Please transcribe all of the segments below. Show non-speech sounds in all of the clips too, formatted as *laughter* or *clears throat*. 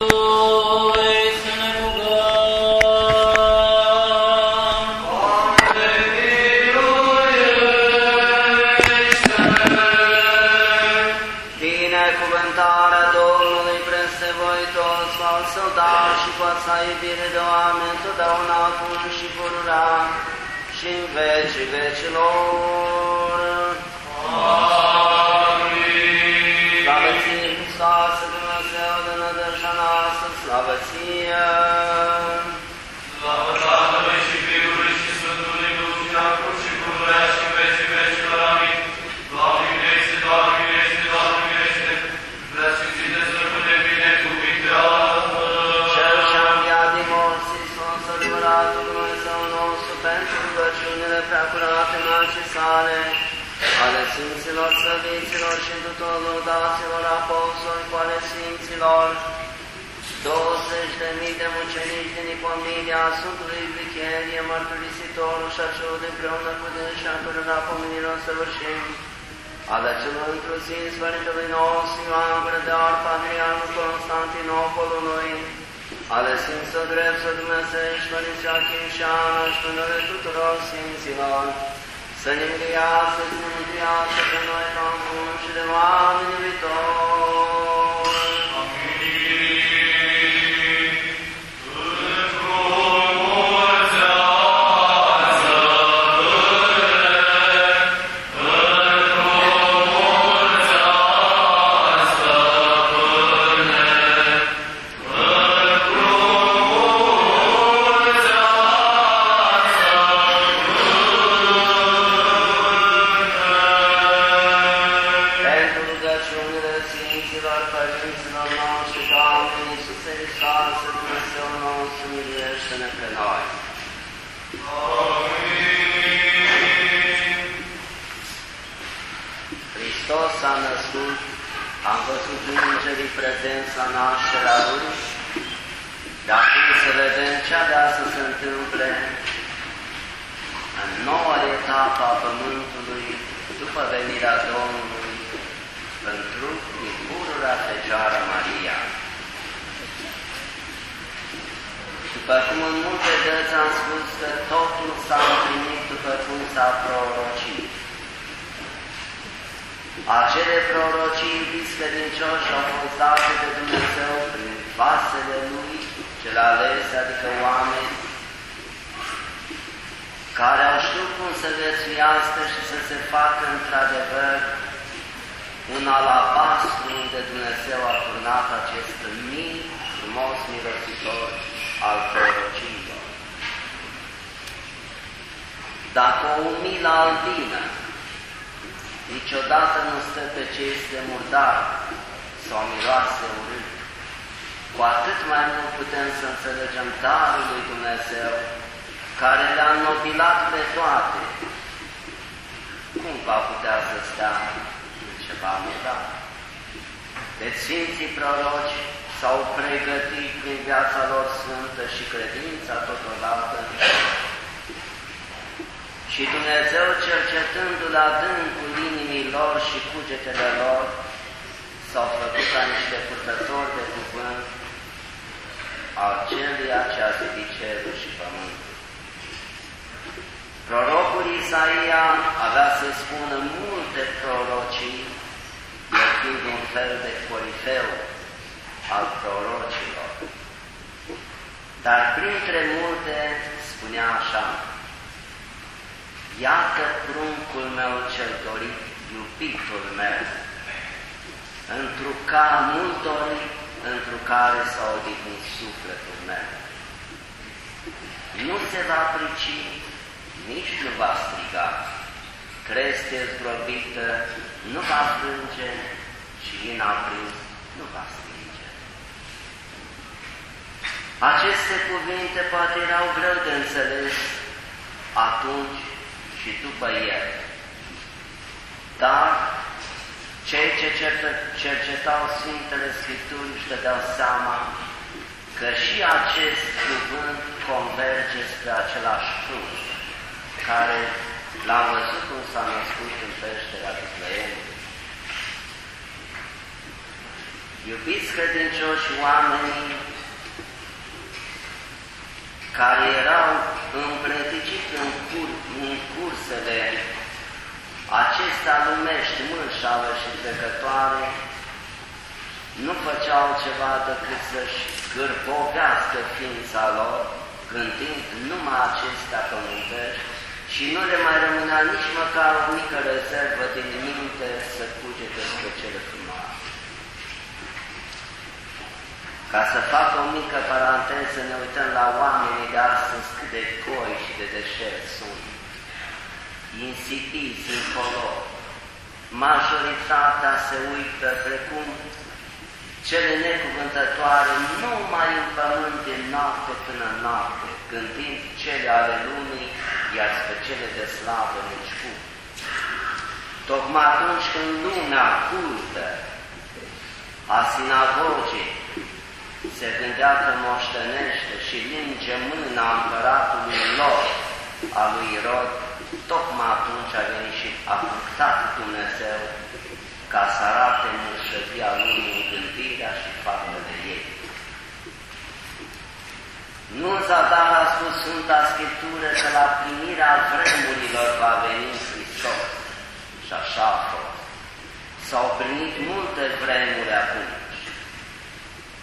大和。Sfinților Săviților și tuturor lăudaților apostoli cu ale Sfinților, 20 de mii de mucenici din Ipomilia Sfântului Vicherie, mărturisitorul și acelor împreună cu dâns și a cărora pomenilor săvârșim, ale celor inclusiv Părintelui nostru Ioan Gură de Arpa, Adrianul Constantinopolului, ale Sfinților Dreptul Dumnezeiești, Părinții Achim și Ana și pânăle tuturor Sfinților, să ne mângâiască, să ne mântuiască pe noi ca bun și de oameni iubitori. Nașterea Lui, de acum să vedem ce avea să se întâmple în noua etapă a Pământului, după venirea Domnului, pentru pururea Fecioară Maria. După cum în multe dăți am spus că totul s-a împlinit după cum s-a prorocit. Acele prorocii iubiți credincioși au fost date de Dumnezeu prin vasele Lui, cele alese, adică oameni, care au știut cum să viețuiască și să se facă într-adevăr un alabastru unde Dumnezeu a turnat acest mic, frumos mirositor al prorociilor. Dacă o umilă albină niciodată nu stă pe ce este murdar sau miroase urât, cu atât mai mult putem să înțelegem darul lui Dumnezeu care le-a înnobilat pe toate. Cum va putea să stea în ceva murdar? Deci Sfinții Proroci s-au pregătit prin viața lor sfântă și credința totodată și Dumnezeu cercetându-l adâncul inimii lor și cugetele lor, s-au făcut ca niște purtători de cuvânt al celuia ce a zidit cerul și pământul. Prorocul Isaia avea să spună multe prorocii, el fiind un fel de corifeu al prorocilor. Dar printre multe spunea așa, Iată pruncul meu cel dorit, iubitul meu, întru ca mult dorit, întru care s-a odihnit sufletul meu. Nu se va prici, nici nu va striga, creste zdrobită, nu va plânge și în aprins nu va stinge. Aceste cuvinte poate erau greu de înțeles atunci și după el. Dar cei ce cercetau Sfintele Scripturi își dădeau seama că și acest cuvânt converge spre același frunz care l-am văzut cum s-a născut în peștera Betleem. Iubiți credincioși oamenii care erau împrăticiți în, cur, în cursele acestea lumești, mânșavă și trecătoare, nu făceau ceva decât să-și scârpovească ființa lor, gândind numai acestea pământești și nu le mai rămânea nici măcar o mică rezervă din minte să cugete spre cele frumoase. Ca să fac o mică paranteză, ne uităm la oamenii de astăzi cât de goi și de deșert sunt. Insipiți, incolor. Majoritatea se uită precum cele necuvântătoare numai în pământ din noapte până noapte, gândind cele ale lumii, iar spre cele de slavă nici cum. Tocmai atunci când lumea cultă a sinagogii se gândea că moștenește și linge mâna împăratului lor, a lui Irod, tocmai atunci a venit și a punctat Dumnezeu ca să arate mârșăvia lumii în gândirea și faptele ei. Nu zadar a spus Sfânta Scriptură că la primirea vremurilor va veni Hristos. Și așa a fost. S-au primit multe vremuri atunci.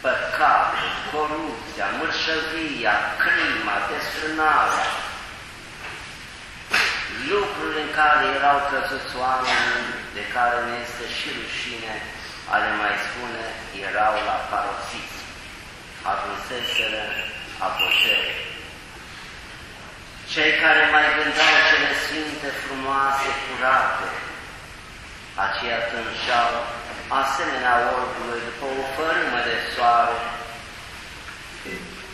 Păcatul, corupția, mărșăvia, crima, desfrânarea, lucruri în care erau căzuți oamenii, de care ne este și rușine a le mai spune, erau la paroxism, ajunseseră apogeu. Cei care mai gândeau cele sfinte, frumoase, curate, aceia tânșeau asemenea orbului după o fărâmă de soare,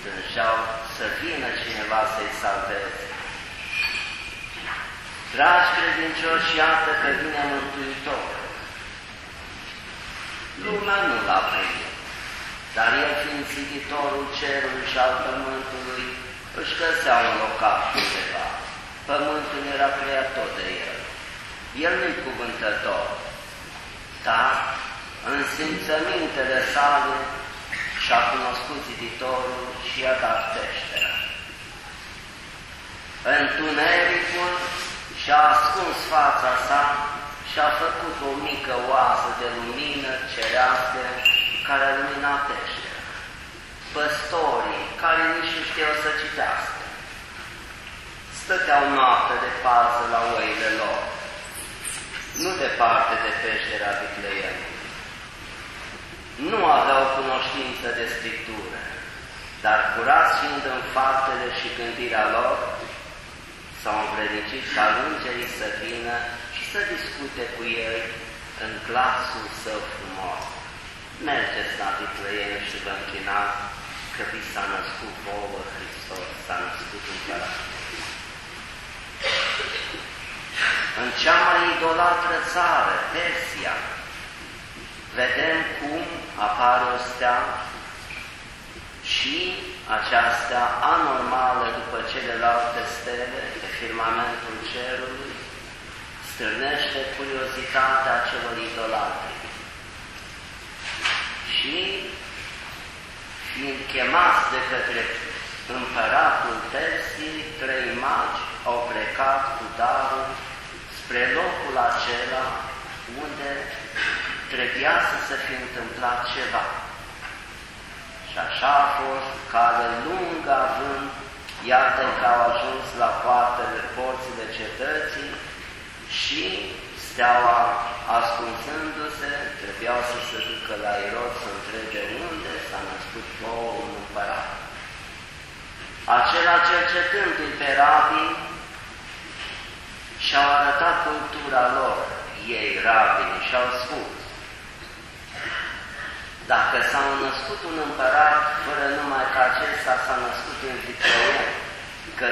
tânșeau să vină cineva să-i salveze. Dragi credincioși, iată că vine Mântuitor. Lumea nu l-a primit, dar El fiind ziditorul cerului și al pământului, își găsea un locaș undeva. Pământul era creat tot de El. El nu-i cuvântător, dar în simțămintele sale și-a cunoscut ziditorul și i-a dat peștera. Întunericul și-a ascuns fața sa și a făcut o mică oasă de lumină cerească care a luminat peștera. Păstorii, care nici nu știau să citească, stăteau noapte de pază la oile lor, nu departe de peștera Vicleienului. Nu aveau cunoștință de Scriptură, dar curați fiind în faptele și gândirea lor, s-au învrednicit ca îngerii să vină și să discute cu ei în glasul său frumos. Mergeți la Vitlăiene și vă închinați că vi s-a născut vouă Hristos, s-a născut împărat. În cea mai idolatră țară, Persia, vedem cum apare o stea și aceasta anormală după celelalte stele de firmamentul cerului, stârnește curiozitatea celor idolatri. Și, fiind chemați de către împăratul Persiei, trei magi au plecat cu darul spre locul acela unde trebuia să se fi întâmplat ceva. Și așa a fost cale lungă având, iată că au ajuns la poartele porțile cetății și steaua ascunsându-se, trebuiau să se ducă la Irod să întrebe unde s-a născut nouă un împărat. Acela cercetându-i pe rabii, și-au arătat cultura lor, ei, rabini, și-au spus, dacă s-a născut un împărat, fără numai că acesta s-a născut în Vitleia, că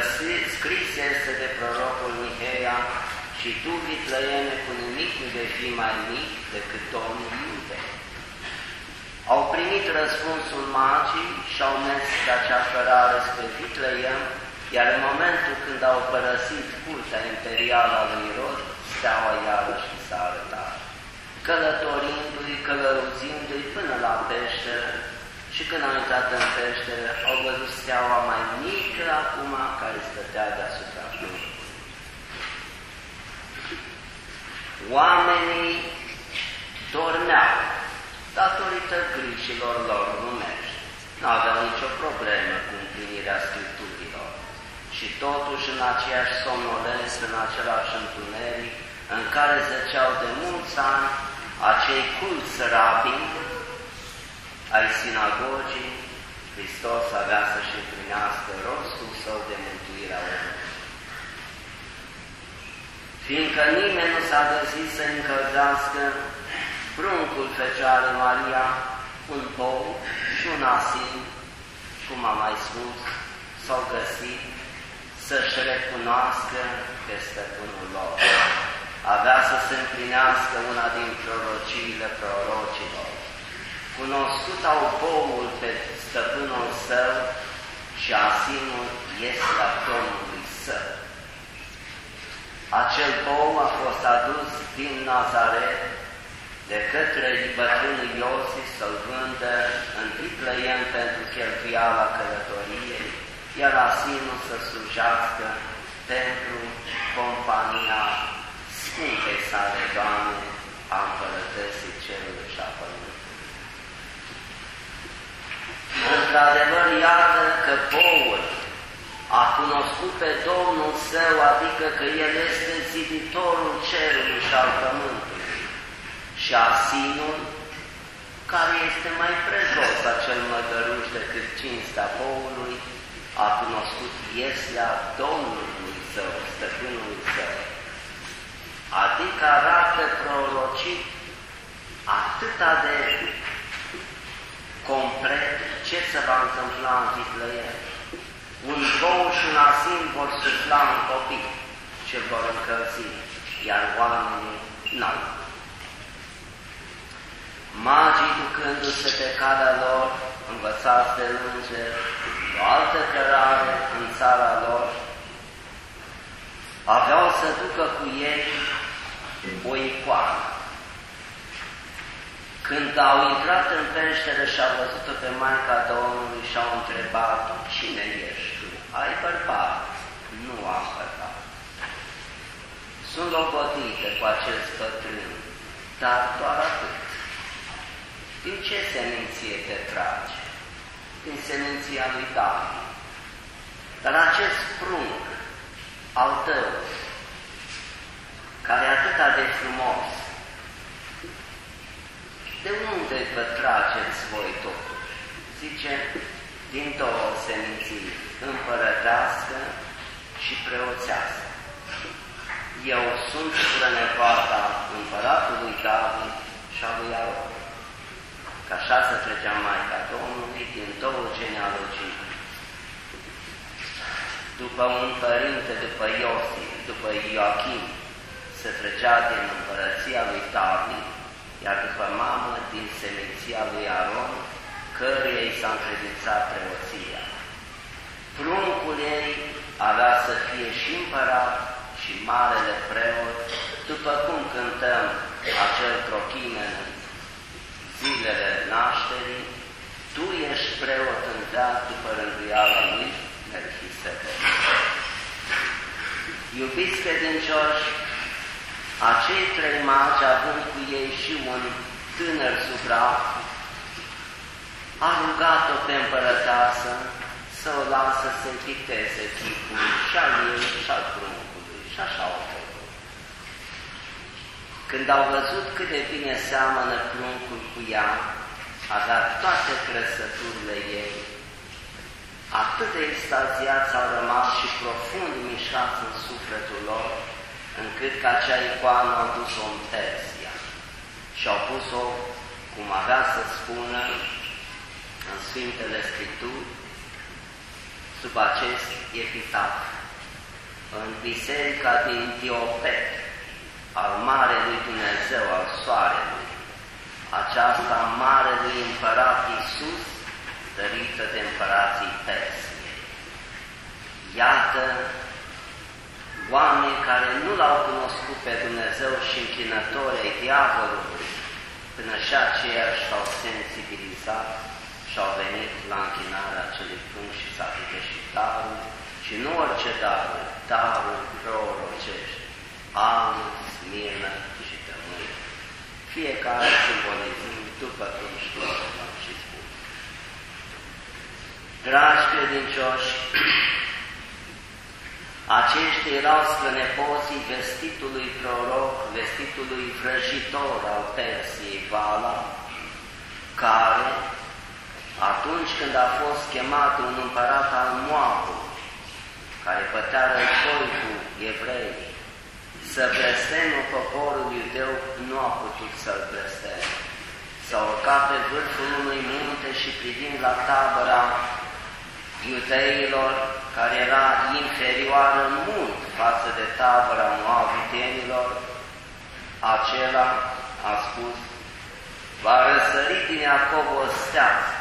scris este de prorocul Miheia și tu, Vitlăiene, cu nimic nu vei fi mai mic decât Domnul Iude. Au primit răspunsul magii și au mers pe acea cărare spre Vitlăiem, iar în momentul când au părăsit curtea imperială a lui Irod, steaua iarăși s-a arătat, călătorindu-i călăruzindu-i până la peșteră și când au intrat în peșteră, au văzut steaua mai mică acum care stătea deasupra pământului. Oamenii dormeau datorită grijilor lor lumești. Nu aveau nicio problemă cu împlinirea Scripturilor. Și totuși în aceeași somnolență, în același întuneric, în care zăceau de mulți ani acei culți rabini ai sinagogii, Hristos avea să-și împlinească rostul său de mântuire a omului. Fiindcă nimeni nu s-a găsit să încălzească pruncul Fecioară Maria, un pou și un asin, cum am mai spus, s-au găsit să-și recunoască pe stăpânul lor. Avea să se împlinească una din prorociile prorocilor. Cunoscut au boul pe stăpânul său și asinul este la Domnului său. Acel bou a fost adus din Nazaret de către bătrânul Iosif să-l vândă în Vitlăien pentru cheltuiala călătoriei, iar asinul să slujească pentru compania Sfintei sale, Doamne, a împărătății cerului și a pământului. Într-adevăr, iată că boul a cunoscut pe Domnul său, adică că El este ziditorul cerului și al pământului. Și asinul, care este mai prejos acel măgăruș decât cinstea boului, a cunoscut ieslea Domnului său, stăpânului său. Adică arată prorocit atâta de complet ce se va întâmpla în Vitlăien. Un bou și un asin vor sufla în copii ce vor încălzi, iar oamenii n-au. Magii ducându-se pe calea lor, învățați de înger, o altă cărare în țara lor, aveau să ducă cu ei o icoană. Când au intrat în peșteră și au văzut-o pe Maica Domnului și au întrebat cine ești tu? Ai bărbat? Nu am bărbat. Sunt logodite cu acest bătrân, dar doar atât. Din ce seminție te tragi? Din seminția lui David. Dar acest prunc al tău, care e atât de frumos, de unde vă trageți voi totuși? Zice, din două seminții, împărătească și preoțească. Eu sunt strănepoata împăratului David și a lui Aron. Că așa să trecea Maica Domnului din două genealogii. După un părinte, după Iosif, după Ioachim, se trecea din împărăția lui David, iar după mamă din seminția lui Aron, căruia i s-a încredințat preoția. Pruncul ei avea să fie și împărat și marele preot, după cum cântăm acel trochimen zilele nașterii, tu ești preot în veac după rânduiala lui Melchisedec. Iubiți credincioși, acei trei magi, având cu ei și un tânăr subrav, a rugat-o pe împărăteasă să o lasă să picteze chipul și al ei și al pruncului. Și așa au făcut. Când au văzut cât de bine seamănă pruncul cu ea, avea toate trăsăturile ei, atât de extaziați au rămas și profund mișcați în sufletul lor, încât ca acea icoană au dus-o în Persia și au pus-o, cum avea să spună, în Sfintele Scripturi, sub acest epitaf, în biserica din Diopet, al Marelui Dumnezeu, al Soarelui, aceasta Marelui Împărat Iisus, dărită de împărații Persiei. Iată oameni care nu l-au cunoscut pe Dumnezeu și închinători ai diavolului, până și aceia și-au sensibilizat și au venit la închinarea acelui prunc și s-a și darul, și nu orice darul, darul prorocești, alb, smirnă și tămâie. Fiecare simbolizând după cum știu și spun. Dragi credincioși, *clears throat* aceștia erau strănepoții vestitului proroc, vestitului vrăjitor al Persiei, Vala, care, atunci când a fost chemat un împărat al Moabului, care pătea război cu evrei, să blesteme poporul iudeu, nu a putut să-l blesteme. S-a urcat pe vârful unui munte și privind la tabăra iudeilor, care era inferioară mult față de tabăra moabitenilor, acela a spus, va răsări din Iacob o steață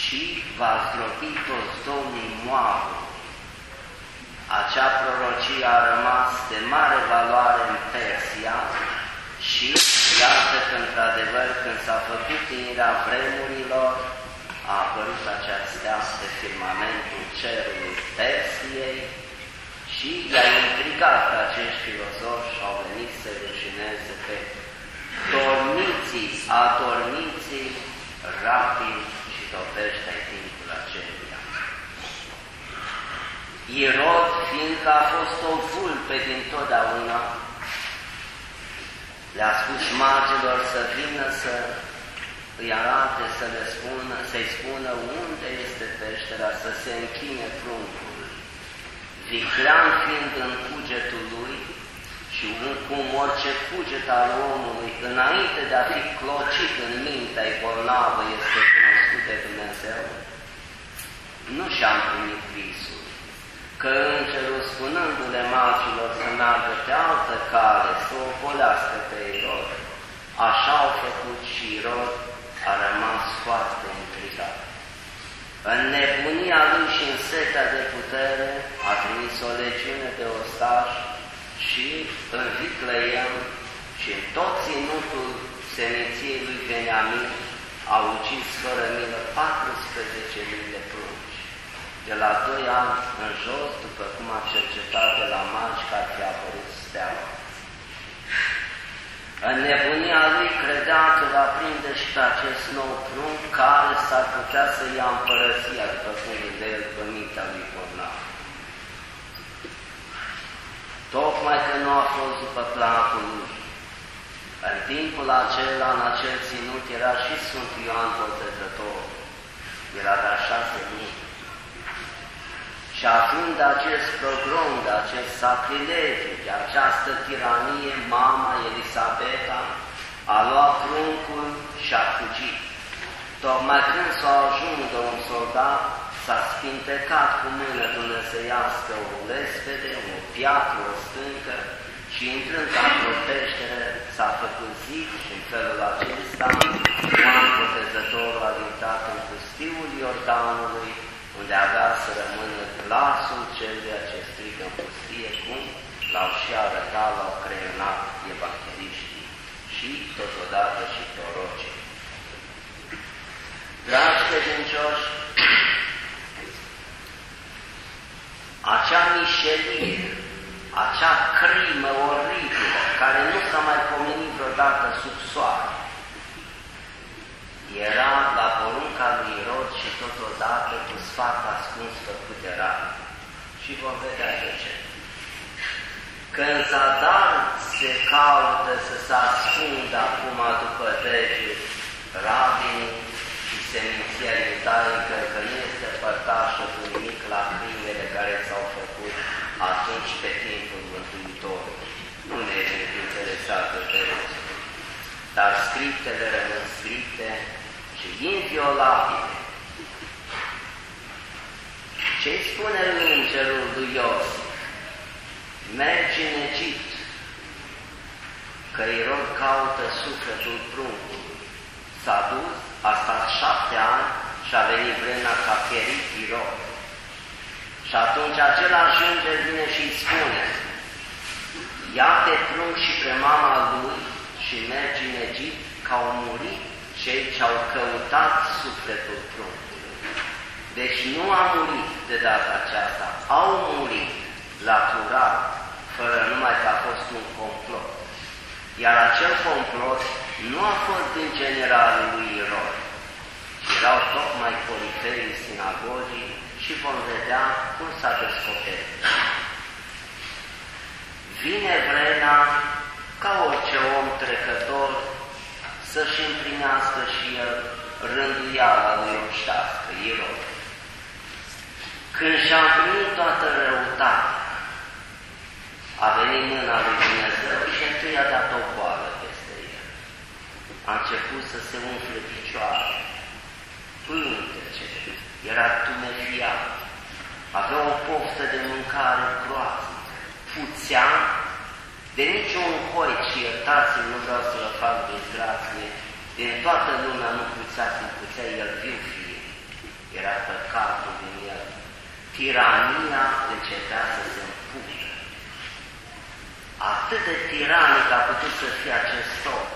și va zdrobi toți domnii Moabului. Acea prorocie a rămas de mare valoare în Persia și iată că, într-adevăr, când s-a făcut tinirea vremurilor, a apărut această pe firmamentul cerului Persiei și i-a intrigat pe acești filozofi și au venit să rușineze pe dormiții, adormiții, rapid și dovește ai timpul aceluia. Irod, fiindcă a fost o vulpe din totdeauna, le-a spus magilor să vină să îi arate să le spună, să-i spună unde este peștera, să se închine pruncul. Viclean fiind în cugetul lui și cum orice cuget al omului, înainte de a fi clocit în mintea bolnavă, este cunoscut de Dumnezeu, nu și-am primit visul, că încerul spunându-le magilor să meargă pe altă cale, să o ocolească pe Irod, așa au făcut și Irod a rămas foarte intrigat. În nebunia lui și în setea de putere a trimis o legiune de ostași și în Vicleiem și în tot ținutul seminției lui Beniamin a ucis fără milă 14.000 de prunci. De la doi ani în jos, după cum a cercetat de la magi că ar fi apărut steaua. În nebunia lui credea că va prinde și pe acest nou prunc care s-ar putea să ia împărăția, după cum de el pe mintea lui Bornav. Tocmai că nu a fost după planul lui. În timpul acela, în acel ținut, era și Sfânt Ioan Botezător. Era de șase mii. Și având acest progrom, de acest sacrilegiu, de această tiranie, mama Elisabeta a luat pruncul și a fugit. Tocmai când s-a ajuns de un soldat, s-a spintecat cu mână dumnezeiască o lespede, o piatră, o stâncă și intrând într-o peșteră s-a făcut zid și în felul acesta Ioan Botezătorul a intrat în pustiul Iordanului unde avea să rămână glasul celuia ce strigă în pustie, cum l-au și arătat, l-au creionat evangeliștii și totodată și prorocii. Dragi credincioși, acea mișelie, acea crimă oribilă, care nu s-a mai pomenit vreodată sub soare, era la porunca lui Irod și totodată cu sfat ascuns făcut era. Și vom vedea de ce. Când zadar se caută să se ascundă acum după lege rabinii și seminția iudaică că nu este părtașă cu nimic la crimele care s-au făcut atunci pe timpul Mântuitorului. Nu ne este interesat de dar scriptele rămân scrise și inviolabile. ce spune îngerul lui Iosif? Mergi în Egipt, că Irod caută sufletul pruncului. S-a dus, a stat șapte ani și a venit vremea ca pierit Irod. Și atunci același înger vine și îi spune, ia pe prunc și pe mama lui și mergi în Egipt ca au murit cei ce au căutat sufletul pruncului. Deci nu a murit de data aceasta, au murit la curat, fără numai că a fost un complot. Iar acel complot nu a fost din generalul lui Irod, ci erau tocmai corifeii sinagogii și vom vedea cum s-a descoperit. Vine vremea ca orice om trecător să-și împlinească și el rânduiala lui oștească, Irod. Când și-a împlinit toată răutatea, a venit mâna lui Dumnezeu și întâi a dat o boală peste el. A început să se umfle picioare, pântece, era tumefiat, avea o poftă de mâncare groaznică, puțea de niciun hoi, și iertați nu vreau să vă fac disgrație, din toată lumea nu puțea cum puțea el viu fie. Era păcatul din el. Tirania începea să se împută. Atât de tiranic a putut să fie acest om,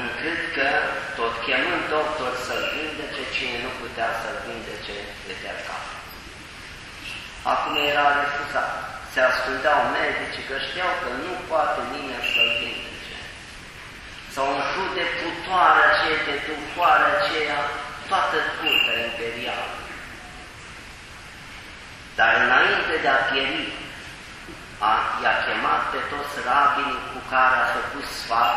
încât că, tot chemând doctor să-l vindece, cine nu putea să-l vindece, de cap. Acum era refuzat se ascultau medici că știau că nu poate nimeni să-l vindece. S-au umplut de putoare aceea, de dufoare aceea, toată curtea imperială. Dar înainte de a pieri, a, i-a chemat pe toți rabinii cu care a făcut sfat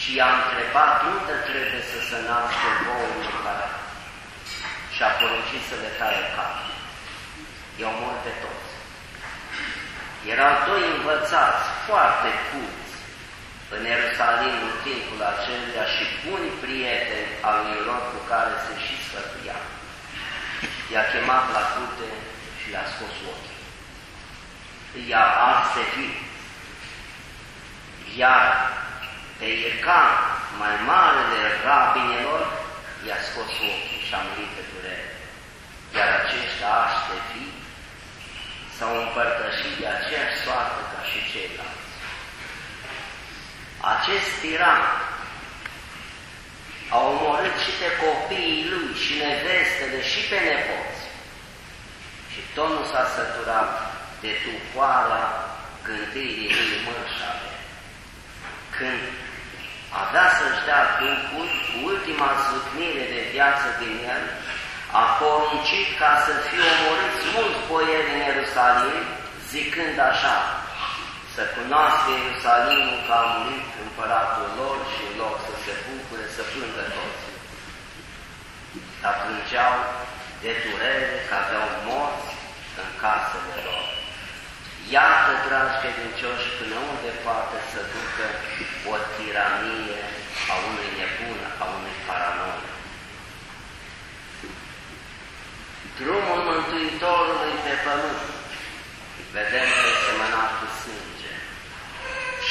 și i-a întrebat unde trebuie să se nască voul în Și a poruncit să le taie capul. I-au mult pe toți. Erau doi învățați foarte culți în Ierusalim în timpul acelea și buni prieteni al lui Rod cu care se și sfătuia. I-a chemat la curte și i-a scos ochii. I-a ars pe vii. Iar pe Iecan, mai mare de rabinelor, i-a scos ochii și a murit pe durere. Iar aceștia arși pe vii s-au împărtășit de aceeași soartă ca și ceilalți. Acest tiran a omorât și pe copiii lui, și nevestele, și pe nepoți. Și tot nu s-a săturat de tupoara gândirii lui mărșale. Când avea să-și dea Duhul cu ultima zâcnire de viață din el, a poruncit ca să fie omorâți mulți boieri în Ierusalim, zicând așa, să cunoască Ierusalimul că a murit împăratul lor și în loc să se bucure, să plângă toți. Dar plângeau de durere că aveau morți în casele lor. Iată, dragi credincioși, până unde poate să ducă o tiranie a unui nebun, a unui paranoic. Drumul Mântuitorului pe pământ, vedem că e semănat cu sânge.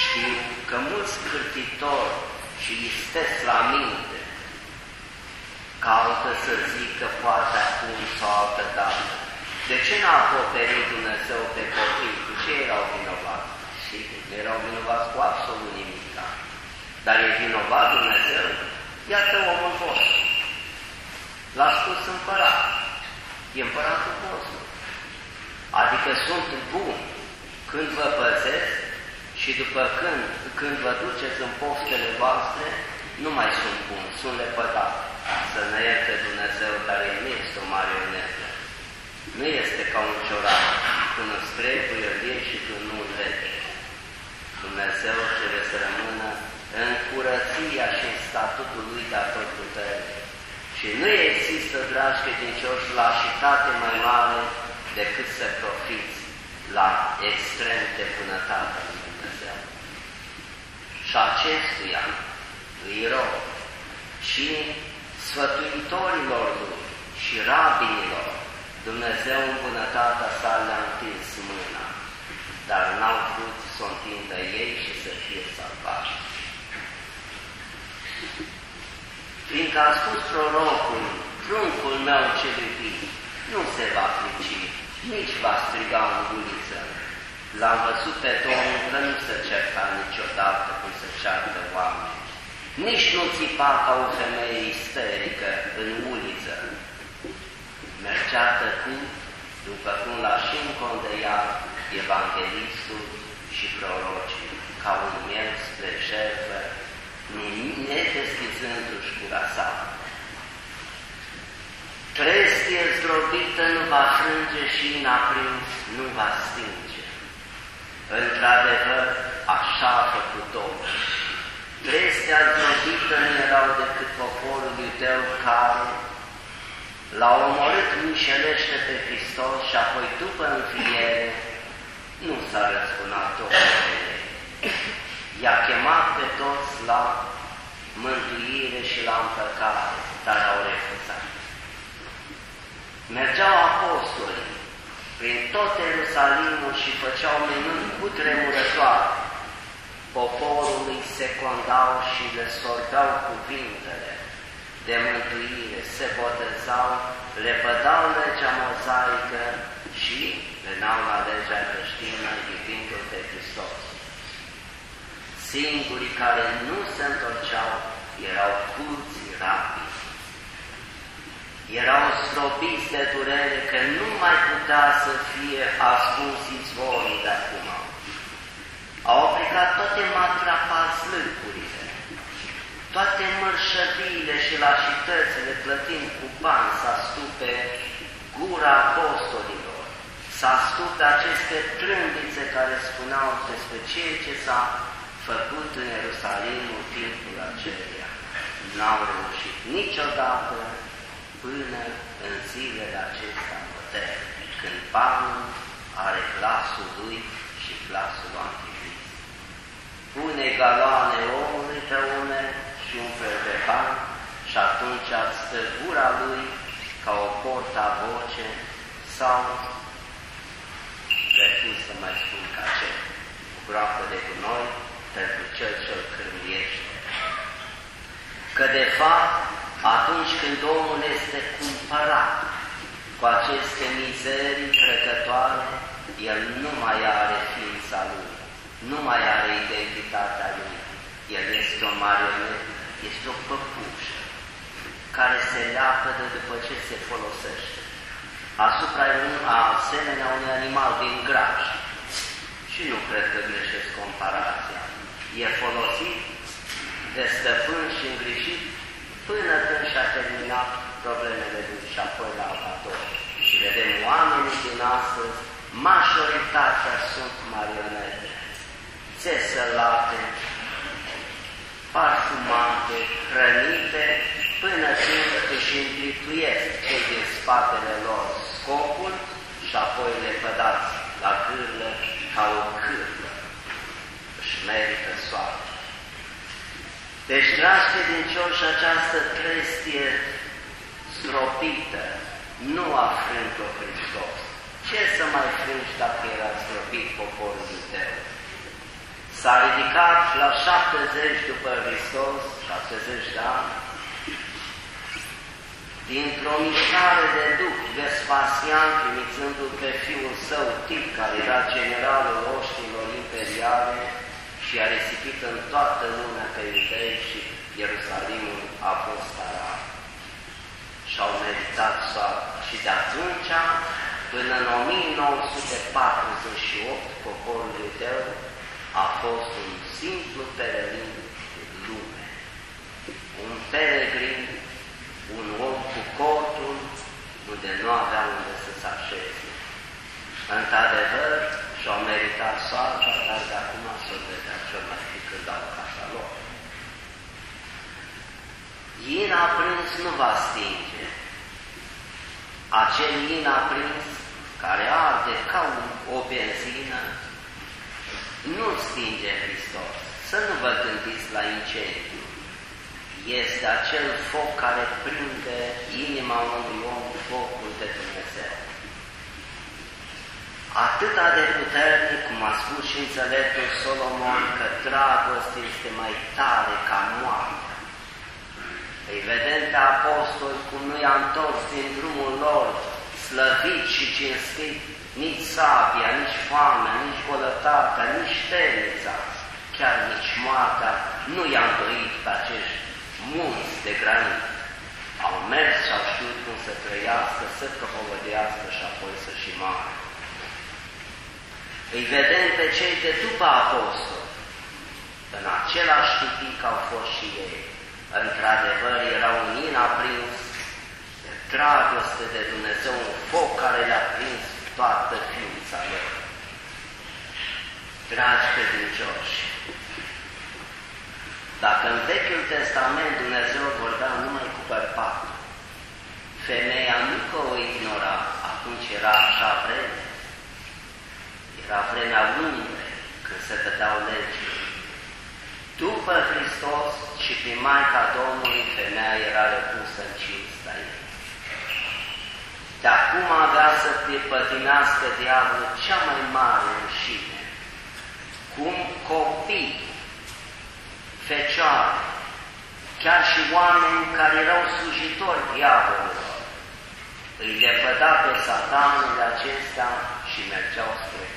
Știu că mulți cârtitori și istesc la minte caută să zică poate acum sau altă dată. De ce n-a acoperit Dumnezeu pe copii? Cu ce erau vinovați? Sigur, nu erau vinovați cu absolut nimic. Dar e vinovat Dumnezeu? Iată omul vostru. L-a spus împărat e împăratul vostru. Adică sunt bun când vă păzesc și după când, când vă duceți în poftele voastre, nu mai sunt bun, sunt lepădat. Să ne ierte Dumnezeu, care nu este o marionetă. Nu este ca un ciorap, când îți trebuie îl și când nu îl vede. Dumnezeu trebuie să rămână în curăția și în statutul lui de tot putere. Și nu există, dragi credincioși, lașitate mai mare decât să profiți la extrem de bunătate lui Dumnezeu. Și acestuia îi rog și sfătuitorilor lui și rabinilor, Dumnezeu în bunătatea sa le-a întins mâna, dar n-au vrut să o întindă ei și să fie salvați fiindcă a spus prorocul, pruncul meu cel iubit nu se va frici, nici va striga în guliță, L-am văzut pe Domnul că nu se certa niciodată cum se ceartă oameni. Nici nu țipa ca o femeie isterică în uliță. Mergea tăcut, după cum l-a și ea evanghelistul și prorocii, ca un miel spre jertfă, nedeschizându-și gura sa. Trestie zdrobită nu va frânge și inaprins nu va stinge. Într-adevăr, așa a făcut Domnul. Trestia zdrobită nu erau decât poporul iudeu care l-a omorât mișelește pe Hristos și apoi după înfiere nu s-a răspunat Domnului. I-a chemat pe toți la mântuire și la împăcare, dar au refuzat. Mergeau apostolii prin tot Ierusalimul și făceau minuni cu tremurătoare. Poporul îi secundau și le sorbeau cuvintele de mântuire, se botezau, le pădau legea mozaică și veneau la legea creștină iubindu-L pe Hristos. Singurii care nu se întorceau erau curții rapidi. Erau stropiți de durere că nu mai putea să fie ascuns izvorii de acum. Au aplicat toate matrapazlâcurile, toate mărșăviile și lașitățile plătind cu bani să astupe gura apostolilor, să astupe aceste trâmbițe care spuneau despre ceea ce s-a făcut în Ierusalimul timpul acelia. N-au reușit niciodată până în zilele acestea moderne, când banul are glasul lui și glasul anticrist. Pune galoane omului pe une și un fel de ban și atunci stă gura lui ca o porta voce sau refuz să mai spun ca ce, groapă de gunoi pentru cel ce îl cârmiește. Că de fapt, atunci când omul este cumpărat cu aceste mizerii trecătoare, el nu mai are ființa lui, nu mai are identitatea lui. El este o marionetă, este o păpușă care se leapă de după ce se folosește asupra a asemenea unui animal din graj. Și nu cred că greșesc comparația. E folosit de stăpân și îngrijit până când și-a terminat problemele lui și apoi la altator. Și vedem oamenii din astăzi, majoritatea sunt marionete, țesălate, parfumate, hrănite, până când își întrituiesc cei din spatele lor scopul și apoi le pădați la cârlă ca o cârlă. Își merită soartă. Deci, dragi credincioși, această trestie stropită nu a frânt-o Hristos. Ce să mai frângi dacă era stropit poporul tău? S-a ridicat la 70 după Hristos, 70 de ani, dintr-o mișcare de duh, Vespasian, trimițându-l pe fiul său, Tit, care era generalul oștilor imperiale și a risipit în toată lumea pe iudei și Ierusalimul a fost arat. Și-au meritat soarta. Și de atunci, până în 1948, poporul iudeu a fost un simplu peregrin lume, un peregrin un om cu cortul unde nu avea unde să se așeze. Într-adevăr, și-au meritat soarta, dar de acum să vedea ce mai fi când dau casa lor. In aprins nu va stinge. Acel in aprins care arde ca un, o benzină, nu stinge Hristos. Să nu vă gândiți la incendiu este acel foc care prinde inima unui om focul de Dumnezeu. Atâta de puternic, cum a spus și înțeleptul Solomon, că dragoste este mai tare ca moartea. Îi vedem pe apostoli cum nu i-a întors din drumul lor slăvit și cinstit, nici sabia, nici foamea, nici golătatea, nici temnița, chiar nici moartea nu i-a îndoit pe acești munți de granit. Au mers și au știut cum să trăiască, să propovădească și apoi să și moară. Îi vedem pe cei de după apostol. În același tipic au fost și ei. Într-adevăr, erau un in aprins de dragoste de Dumnezeu, un foc care le-a prins toată ființa lor. Dragi credincioși, dacă în Vechiul Testament Dumnezeu vorbea numai cu bărbatul, femeia nu că o ignora, atunci era așa vreme, era vremea umbrei, când se dădeau legile. După Hristos și prin Maica Domnului, femeia era repusă în cinstea ei. De acum avea să pătinească diavolul cea mai mare rușine, cum copii, fecioare, chiar și oameni care erau slujitori diavolului, îi lepăda pe satanul acesta și mergeau spre Hristos.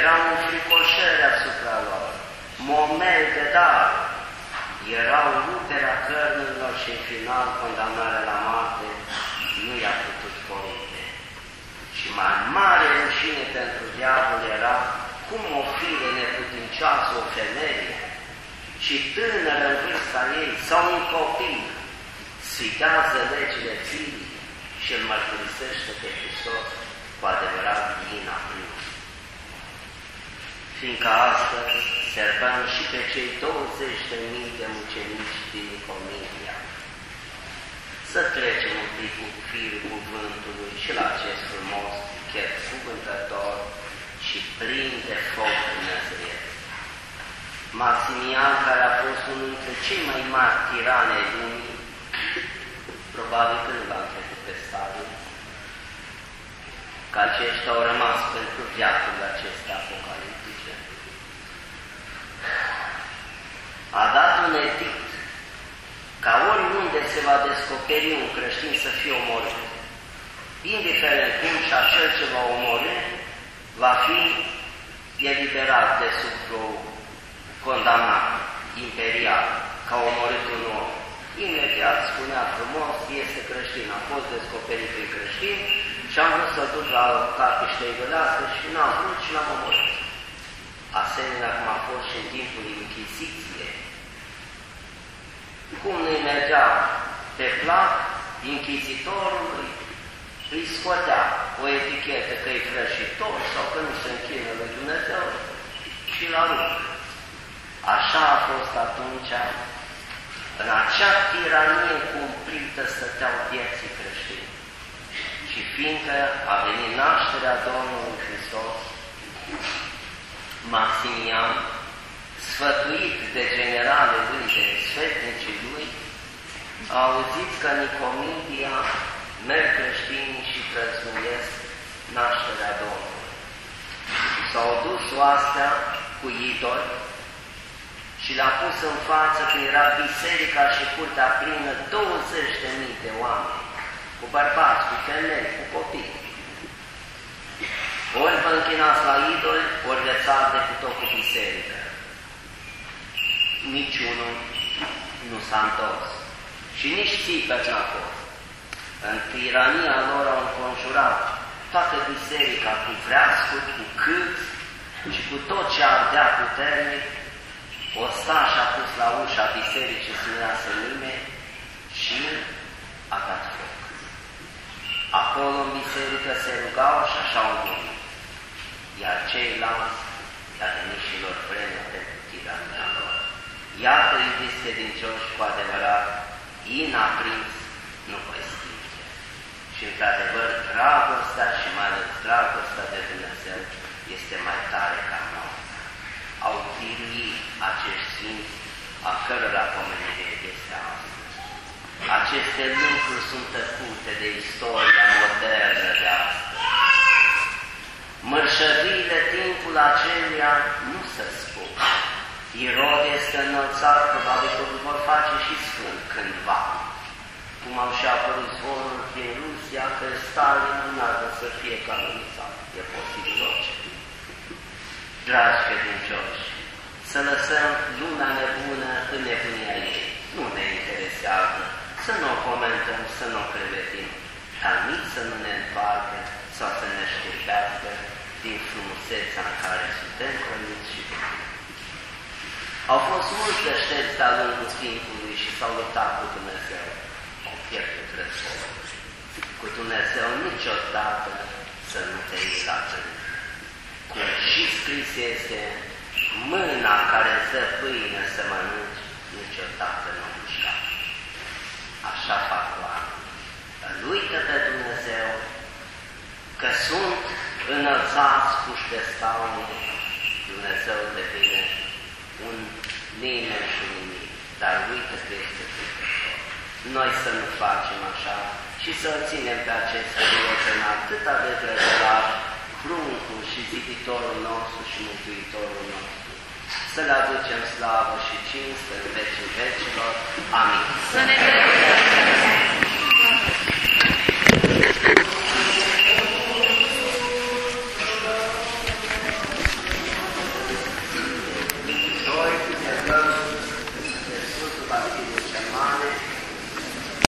Era un fricoșări asupra lor, moment de dar, erau ruperea cărnilor și în final condamnarea la moarte nu i-a putut porunte. Și mai mare rușine pentru diavol era cum o fire neputincioasă o femeie și tânără în vârsta ei sau un copil sfidează legile firii și îl mărturisește pe Hristos cu adevărat din aprins. Fiindcă astăzi servăm și pe cei 20 de mii de mucenici din Nicomedia. Să trecem un pic cu firul cuvântului și la acest frumos chet cuvântător și plin de foc Dumnezeu. Maximian, care a fost unul dintre cei mai mari tirane ai lumii, probabil că nu l-a trecut pe stadiu, că aceștia au rămas pentru viacurile acestea apocaliptice. A dat un edict ca oriunde se va descoperi un creștin să fie omorât, indiferent cum și acel ce va omorâ va fi eliberat de sub o condamnat imperial ca omorât un om. Imediat spunea frumos, este creștin, a fost descoperit pe creștin și am vrut să duc la capiște idolească și n-am vrut și l-am omorât. Asemenea cum a fost și în timpul Inchiziției. Cum nu-i mergea pe plac, inchizitorului îi scotea o etichetă că e frășitor sau că nu se închină lui Dumnezeu și la rup. Așa a fost atunci, în acea tiranie cumplită stăteau vieții creștini. Și fiindcă a venit nașterea Domnului Hristos, Maximian, sfătuit de generale lui, de sfetnicii lui, a auzit că Nicomedia merg creștinii și prăznuiesc nașterea Domnului. S-au dus oastea cu idoli și l-a pus în față că era biserica și curtea plină 20 de mii de oameni, cu bărbați, cu femei, cu copii. Ori vă închinați la idoli, ori veți arde cu tot cu biserică. Niciunul nu s-a întors și nici țipă n-a fost. În tirania lor au înconjurat toată biserica cu vreascuri, cu câți și cu tot ce ardea puternic, Ostaș a pus la ușa bisericii să iasă nimeni și a dat foc. Acolo în biserică se rugau și așa au murit. Iar ceilalți i-a venit și lor vremea pentru tirania lor. Iată, iubiți credincioși, cu adevărat, inaprins nu voi stinge. Și, într-adevăr, dragostea și mai ales dragostea de Dumnezeu este mai tare ca noi. Au tiruit acești sfinți a cărora pomenire este astăzi. Aceste lucruri sunt tăcute de istoria modernă de astăzi. Mărșăviile timpul aceluia nu se spun. Irod este înălțat, probabil că îl vor face și sfânt cândva. cum au și apărut zvonuri din Rusia că Stalin urmează să fie canonizat. E posibil orice. Dragi credincioși, să lăsăm lumea nebună în nebunia ei. Nu ne interesează să nu o comentăm, să nu o crevetim, dar nici să nu ne întoarcă sau să ne știrbească din frumusețea în care suntem hrăniți și Au fost mulți deștepți de-a lungul timpului și s-au luptat cu Dumnezeu. Au pierdut războiul. Cu Dumnezeu niciodată să nu te iei la Cum și scris este, mâna care dă pâine să mănânci, niciodată nu mușca. Așa fac oameni. Îl uită pe Dumnezeu că sunt înălțați puși pe scaune, Dumnezeu devine un nimeni și nimic, dar uite că este Dumnezeu. Noi să nu facem așa și să ținem pe acest prieten atât de drăgălaș, pruncul și ziditorul nostru și mântuitorul nostru. Să le aducem slavă și cinste în vecii vecilor. Amin. Să ne vedem!